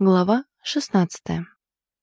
Глава 16.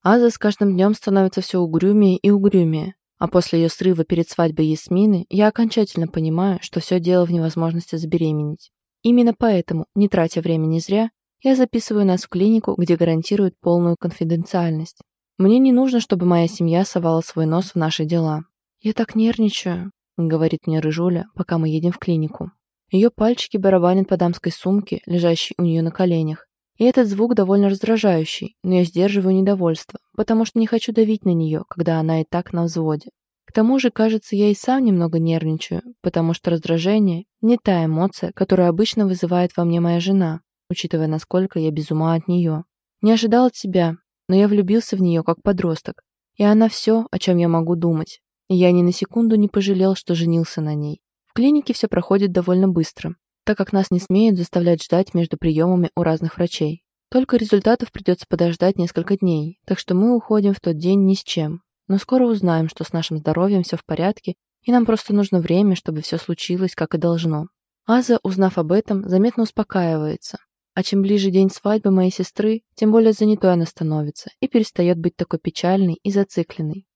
Аза с каждым днем становится все угрюмее и угрюмее, а после ее срыва перед свадьбой Ясмины я окончательно понимаю, что все дело в невозможности забеременеть. Именно поэтому, не тратя времени зря, я записываю нас в клинику, где гарантируют полную конфиденциальность. Мне не нужно, чтобы моя семья совала свой нос в наши дела. «Я так нервничаю», — говорит мне Рыжуля, пока мы едем в клинику. Ее пальчики барабанят по дамской сумке, лежащей у нее на коленях, и этот звук довольно раздражающий, но я сдерживаю недовольство, потому что не хочу давить на нее, когда она и так на взводе. К тому же, кажется, я и сам немного нервничаю, потому что раздражение – не та эмоция, которую обычно вызывает во мне моя жена, учитывая, насколько я без ума от нее. Не ожидал от тебя, но я влюбился в нее как подросток, и она все, о чем я могу думать. И я ни на секунду не пожалел, что женился на ней. В клинике все проходит довольно быстро так как нас не смеют заставлять ждать между приемами у разных врачей. Только результатов придется подождать несколько дней, так что мы уходим в тот день ни с чем. Но скоро узнаем, что с нашим здоровьем все в порядке, и нам просто нужно время, чтобы все случилось, как и должно. Аза, узнав об этом, заметно успокаивается. А чем ближе день свадьбы моей сестры, тем более занятой она становится и перестает быть такой печальной и зацикленной.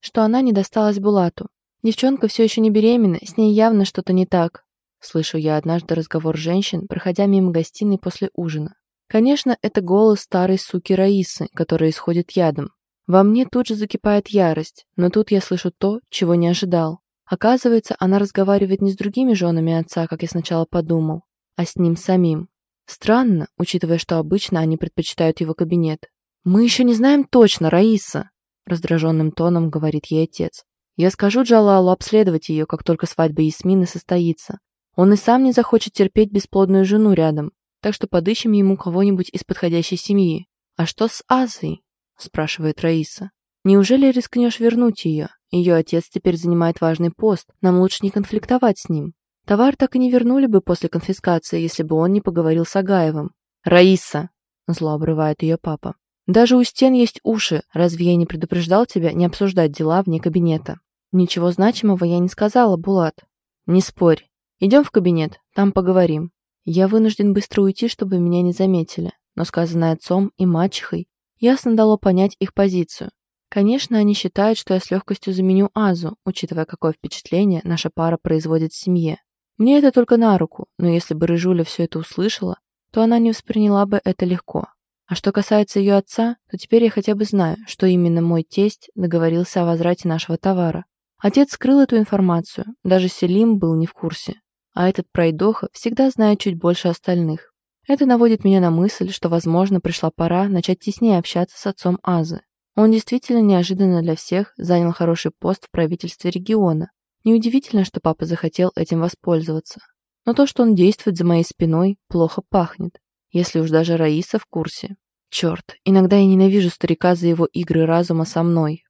Что она не досталась Булату. Девчонка все еще не беременна, с ней явно что-то не так, Слышу я однажды разговор женщин, проходя мимо гостиной после ужина. Конечно, это голос старой суки Раисы, которая исходит ядом. Во мне тут же закипает ярость, но тут я слышу то, чего не ожидал. Оказывается, она разговаривает не с другими женами отца, как я сначала подумал, а с ним самим. Странно, учитывая, что обычно они предпочитают его кабинет. «Мы еще не знаем точно, Раиса!» Раздраженным тоном говорит ей отец. «Я скажу Джалалу обследовать ее, как только свадьба Ясмины состоится. Он и сам не захочет терпеть бесплодную жену рядом, так что подыщем ему кого-нибудь из подходящей семьи. «А что с Азой?» – спрашивает Раиса. «Неужели рискнешь вернуть ее? Ее отец теперь занимает важный пост, нам лучше не конфликтовать с ним. Товар так и не вернули бы после конфискации, если бы он не поговорил с Агаевым». «Раиса!» – зло обрывает ее папа. «Даже у стен есть уши. Разве я не предупреждал тебя не обсуждать дела вне кабинета?» «Ничего значимого я не сказала, Булат». «Не спорь. Идем в кабинет, там поговорим. Я вынужден быстро уйти, чтобы меня не заметили, но сказанное отцом и мачехой ясно дало понять их позицию. Конечно, они считают, что я с легкостью заменю Азу, учитывая, какое впечатление наша пара производит в семье. Мне это только на руку, но если бы Рыжуля все это услышала, то она не восприняла бы это легко. А что касается ее отца, то теперь я хотя бы знаю, что именно мой тесть договорился о возврате нашего товара. Отец скрыл эту информацию, даже Селим был не в курсе а этот пройдоха всегда знает чуть больше остальных. Это наводит меня на мысль, что, возможно, пришла пора начать теснее общаться с отцом Азы. Он действительно неожиданно для всех занял хороший пост в правительстве региона. Неудивительно, что папа захотел этим воспользоваться. Но то, что он действует за моей спиной, плохо пахнет. Если уж даже Раиса в курсе. Черт, иногда я ненавижу старика за его игры разума со мной.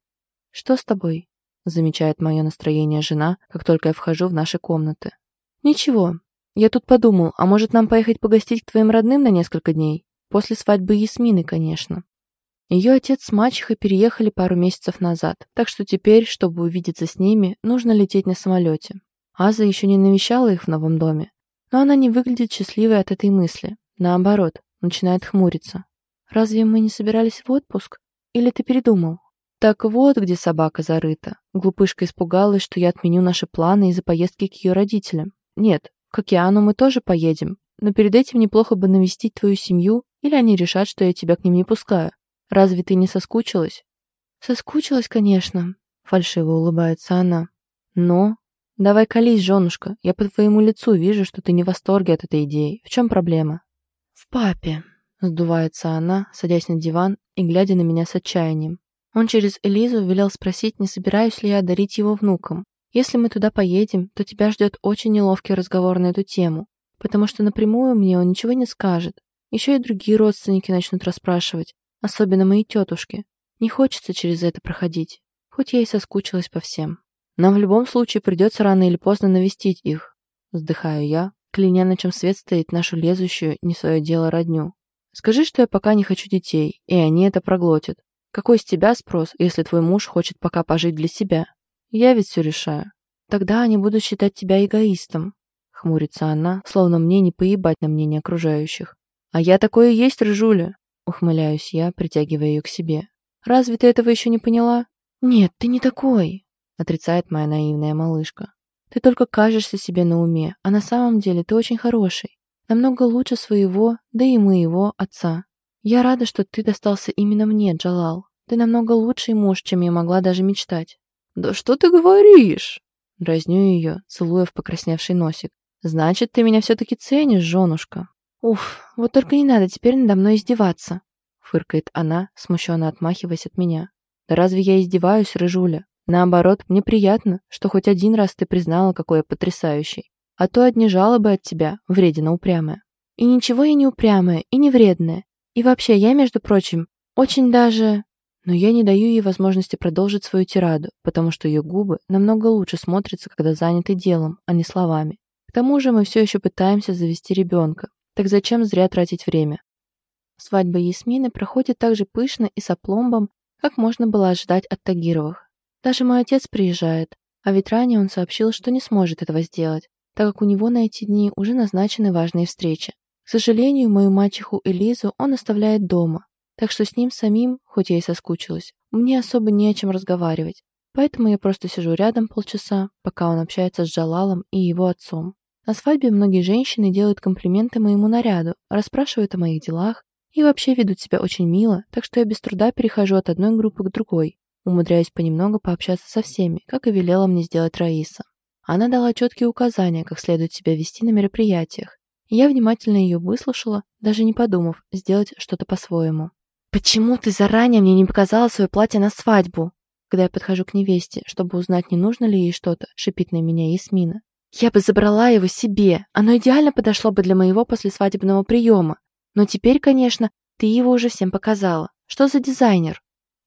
«Что с тобой?» замечает мое настроение жена, как только я вхожу в наши комнаты. «Ничего. Я тут подумал, а может нам поехать погостить к твоим родным на несколько дней? После свадьбы Ясмины, конечно». Ее отец с мачехой переехали пару месяцев назад, так что теперь, чтобы увидеться с ними, нужно лететь на самолете. Аза еще не навещала их в новом доме, но она не выглядит счастливой от этой мысли. Наоборот, начинает хмуриться. «Разве мы не собирались в отпуск? Или ты передумал?» Так вот, где собака зарыта. Глупышка испугалась, что я отменю наши планы из-за поездки к ее родителям. Нет, к океану мы тоже поедем, но перед этим неплохо бы навестить твою семью, или они решат, что я тебя к ним не пускаю. Разве ты не соскучилась? Соскучилась, конечно, фальшиво улыбается она. Но... Давай колись, женушка, я по твоему лицу вижу, что ты не в восторге от этой идеи. В чем проблема? В папе, сдувается она, садясь на диван и глядя на меня с отчаянием. Он через Элизу велел спросить, не собираюсь ли я дарить его внукам. Если мы туда поедем, то тебя ждет очень неловкий разговор на эту тему, потому что напрямую мне он ничего не скажет. Еще и другие родственники начнут расспрашивать, особенно мои тетушки. Не хочется через это проходить, хоть я и соскучилась по всем. Нам в любом случае придется рано или поздно навестить их. Вздыхаю я, кляня, на чем свет стоит нашу лезущую, не свое дело родню. Скажи, что я пока не хочу детей, и они это проглотят. Какой с тебя спрос, если твой муж хочет пока пожить для себя? Я ведь все решаю. Тогда они будут считать тебя эгоистом. Хмурится она, словно мне не поебать на мнение окружающих. А я такое и есть, Рыжуля. Ухмыляюсь я, притягивая ее к себе. «Разве ты этого еще не поняла?» «Нет, ты не такой», — отрицает моя наивная малышка. «Ты только кажешься себе на уме, а на самом деле ты очень хороший. Намного лучше своего, да и моего отца. Я рада, что ты достался именно мне, Джалал. Ты намного лучший муж, чем я могла даже мечтать». «Да что ты говоришь?» Дразню ее, целуя в покрасневший носик. «Значит, ты меня все-таки ценишь, женушка?» «Уф, вот только не надо теперь надо мной издеваться», фыркает она, смущенно отмахиваясь от меня. «Да разве я издеваюсь, Рыжуля? Наоборот, мне приятно, что хоть один раз ты признала, какой я потрясающий. А то одни жалобы от тебя, вредина упрямая. И ничего я не упрямая, и не вредная. И вообще, я, между прочим, очень даже... Но я не даю ей возможности продолжить свою тираду, потому что ее губы намного лучше смотрятся, когда заняты делом, а не словами. К тому же мы все еще пытаемся завести ребенка. Так зачем зря тратить время? Свадьба Ясмины проходит так же пышно и с опломбом, как можно было ожидать от Тагировых. Даже мой отец приезжает, а ведь ранее он сообщил, что не сможет этого сделать, так как у него на эти дни уже назначены важные встречи. К сожалению, мою мачеху Элизу он оставляет дома, так что с ним самим, хоть я и соскучилась, мне особо не о чем разговаривать. Поэтому я просто сижу рядом полчаса, пока он общается с Джалалом и его отцом. На свадьбе многие женщины делают комплименты моему наряду, расспрашивают о моих делах и вообще ведут себя очень мило, так что я без труда перехожу от одной группы к другой, умудряясь понемногу пообщаться со всеми, как и велела мне сделать Раиса. Она дала четкие указания, как следует себя вести на мероприятиях, я внимательно ее выслушала, даже не подумав сделать что-то по-своему. «Почему ты заранее мне не показала свое платье на свадьбу?» Когда я подхожу к невесте, чтобы узнать, не нужно ли ей что-то, шипит на меня Ясмина. «Я бы забрала его себе. Оно идеально подошло бы для моего послесвадебного приема. Но теперь, конечно, ты его уже всем показала. Что за дизайнер?»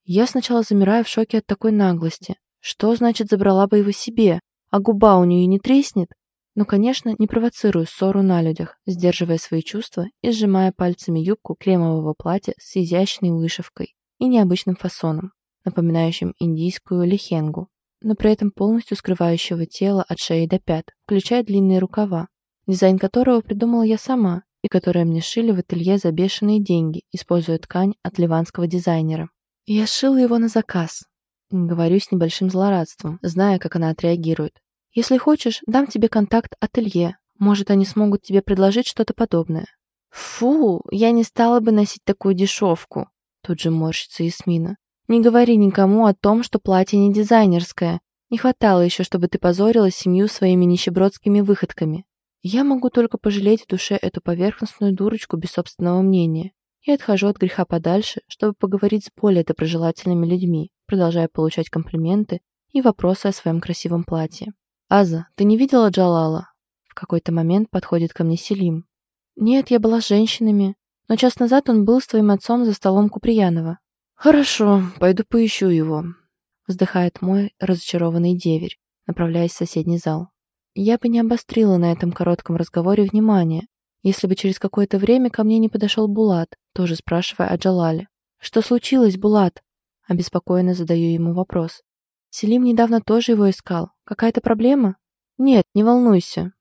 Я сначала замираю в шоке от такой наглости. Что значит забрала бы его себе? А губа у нее не треснет? Но, конечно, не провоцирую ссору на людях, сдерживая свои чувства и сжимая пальцами юбку кремового платья с изящной вышивкой и необычным фасоном, напоминающим индийскую лехенгу, но при этом полностью скрывающего тело от шеи до пят, включая длинные рукава, дизайн которого придумала я сама и которые мне шили в ателье за бешеные деньги, используя ткань от ливанского дизайнера. я сшила его на заказ. Говорю с небольшим злорадством, зная, как она отреагирует. Если хочешь, дам тебе контакт ателье. Может, они смогут тебе предложить что-то подобное. Фу, я не стала бы носить такую дешевку. Тут же морщится Ясмина. Не говори никому о том, что платье не дизайнерское. Не хватало еще, чтобы ты позорила семью своими нищебродскими выходками. Я могу только пожалеть в душе эту поверхностную дурочку без собственного мнения и отхожу от греха подальше, чтобы поговорить с более доброжелательными людьми, продолжая получать комплименты и вопросы о своем красивом платье. «Аза, ты не видела Джалала?» В какой-то момент подходит ко мне Селим. «Нет, я была с женщинами, но час назад он был с твоим отцом за столом Куприянова». «Хорошо, пойду поищу его», — вздыхает мой разочарованный деверь, направляясь в соседний зал. Я бы не обострила на этом коротком разговоре внимание, если бы через какое-то время ко мне не подошел Булат, тоже спрашивая о Джалале. «Что случилось, Булат?» Обеспокоенно задаю ему вопрос. Селим недавно тоже его искал. Какая-то проблема? Нет, не волнуйся.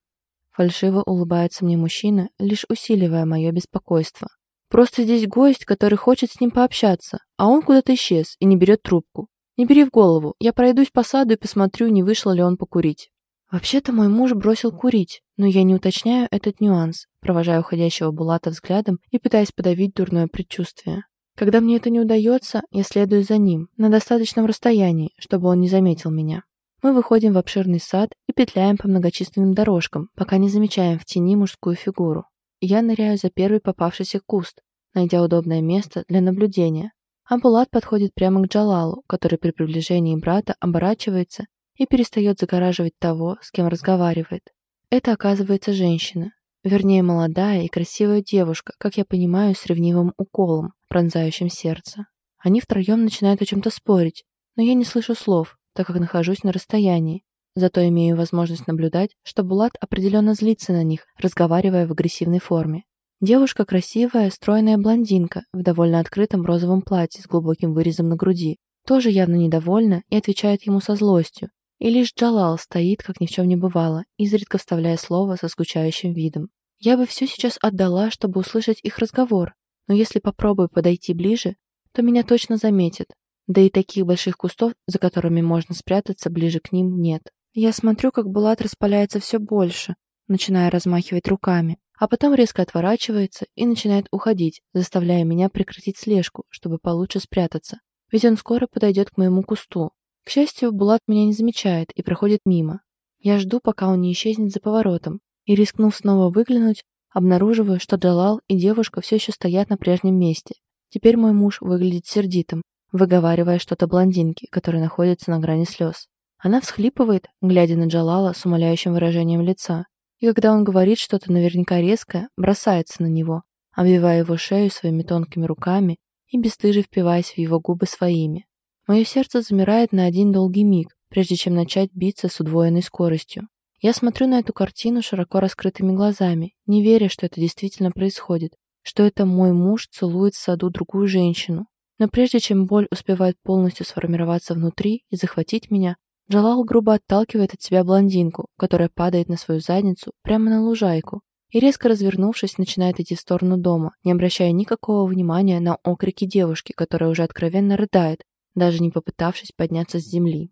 Фальшиво улыбается мне мужчина, лишь усиливая мое беспокойство. Просто здесь гость, который хочет с ним пообщаться, а он куда-то исчез и не берет трубку. Не бери в голову, я пройдусь по саду и посмотрю, не вышел ли он покурить. Вообще-то мой муж бросил курить, но я не уточняю этот нюанс, провожая уходящего Булата взглядом и пытаясь подавить дурное предчувствие. Когда мне это не удается, я следую за ним, на достаточном расстоянии, чтобы он не заметил меня. Мы выходим в обширный сад и петляем по многочисленным дорожкам, пока не замечаем в тени мужскую фигуру. Я ныряю за первый попавшийся куст, найдя удобное место для наблюдения. А Булат подходит прямо к Джалалу, который при приближении брата оборачивается и перестает загораживать того, с кем разговаривает. Это оказывается женщина, вернее молодая и красивая девушка, как я понимаю, с ревнивым уколом, пронзающим сердце. Они втроем начинают о чем-то спорить, но я не слышу слов, так как нахожусь на расстоянии. Зато имею возможность наблюдать, что Булат определенно злится на них, разговаривая в агрессивной форме. Девушка красивая, стройная блондинка в довольно открытом розовом платье с глубоким вырезом на груди. Тоже явно недовольна и отвечает ему со злостью. И лишь Джалал стоит, как ни в чем не бывало, изредка вставляя слово со скучающим видом. Я бы все сейчас отдала, чтобы услышать их разговор, но если попробую подойти ближе, то меня точно заметит. Да и таких больших кустов, за которыми можно спрятаться, ближе к ним нет. Я смотрю, как Булат распаляется все больше, начиная размахивать руками, а потом резко отворачивается и начинает уходить, заставляя меня прекратить слежку, чтобы получше спрятаться. Ведь он скоро подойдет к моему кусту. К счастью, Булат меня не замечает и проходит мимо. Я жду, пока он не исчезнет за поворотом, и, рискнув снова выглянуть, обнаруживаю, что Джалал и девушка все еще стоят на прежнем месте. Теперь мой муж выглядит сердитым, выговаривая что-то блондинке, которая находится на грани слез. Она всхлипывает, глядя на Джалала с умоляющим выражением лица, и когда он говорит что-то наверняка резкое, бросается на него, обвивая его шею своими тонкими руками и бесстыже впиваясь в его губы своими. Мое сердце замирает на один долгий миг, прежде чем начать биться с удвоенной скоростью. Я смотрю на эту картину широко раскрытыми глазами, не веря, что это действительно происходит, что это мой муж целует в саду другую женщину. Но прежде чем боль успевает полностью сформироваться внутри и захватить меня, Джалал грубо отталкивает от себя блондинку, которая падает на свою задницу прямо на лужайку и, резко развернувшись, начинает идти в сторону дома, не обращая никакого внимания на окрики девушки, которая уже откровенно рыдает, даже не попытавшись подняться с земли.